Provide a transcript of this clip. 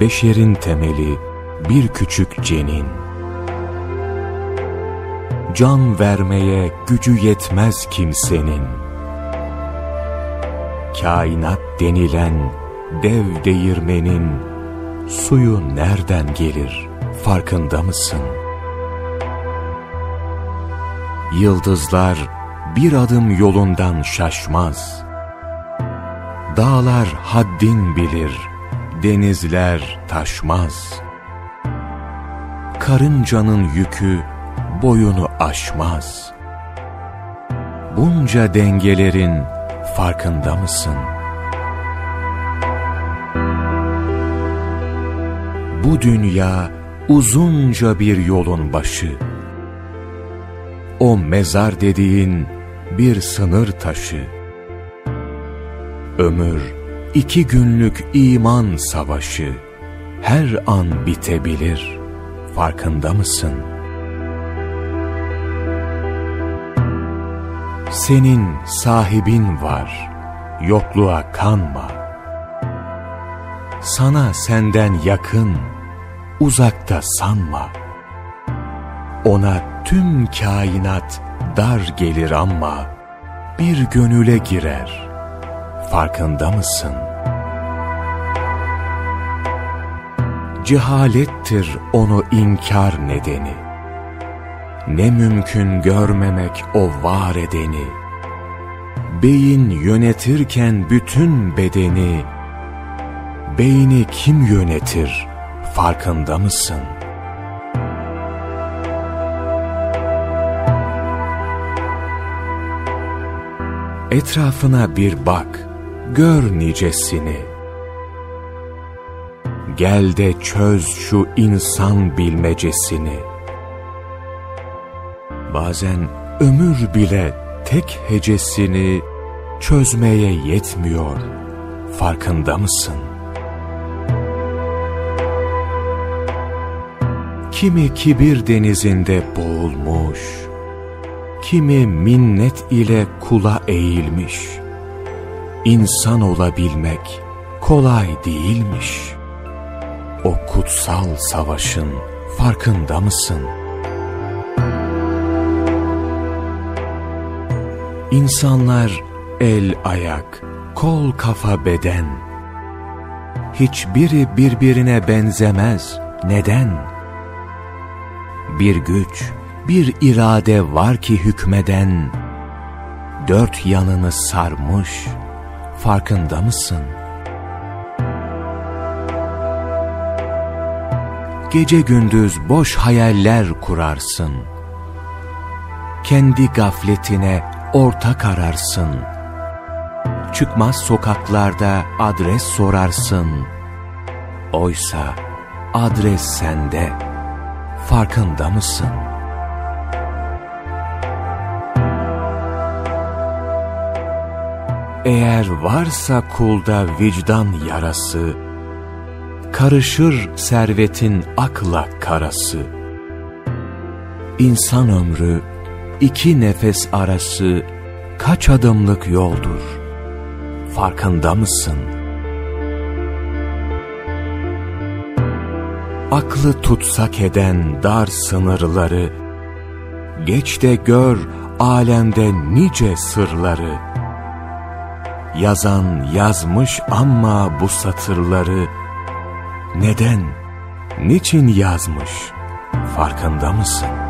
beşerin temeli bir küçük cenin. Can vermeye gücü yetmez kimsenin. Kainat denilen dev değirmenin suyu nereden gelir farkında mısın? Yıldızlar bir adım yolundan şaşmaz. Dağlar haddin bilir, denizler taşmaz. Karıncanın yükü boyunu aşmaz. Bunca dengelerin farkında mısın? Bu dünya uzunca bir yolun başı. O mezar dediğin bir sınır taşı. Ömür iki günlük iman savaşı. Her an bitebilir. Farkında mısın? Senin sahibin var. Yokluğa kanma. Sana senden yakın, uzakta sanma. Ona tüm kainat dar gelir ama bir gönüle girer. Farkında mısın? Cehalettir onu inkar nedeni. Ne mümkün görmemek o var edeni. Beyin yönetirken bütün bedeni, beyni kim yönetir farkında mısın?'' Etrafına bir bak, gör nicesini. Gel de çöz şu insan bilmecesini. Bazen ömür bile tek hecesini çözmeye yetmiyor. Farkında mısın? Kimi kibir denizinde boğulmuş, kimi minnet ile kula eğilmiş. İnsan olabilmek kolay değilmiş. O kutsal savaşın farkında mısın? İnsanlar el ayak, kol kafa beden. Hiçbiri birbirine benzemez. Neden? Bir güç, bir irade var ki hükmeden, dört yanını sarmış, farkında mısın? Gece gündüz boş hayaller kurarsın. Kendi gafletine ortak ararsın. Çıkmaz sokaklarda adres sorarsın. Oysa adres sende, farkında mısın?'' Eğer varsa kulda vicdan yarası, Karışır servetin akla karası. İnsan ömrü iki nefes arası kaç adımlık yoldur? Farkında mısın? Aklı tutsak eden dar sınırları, Geç de gör alemde nice sırları, Yazan yazmış ama bu satırları neden, niçin yazmış farkında mısın?''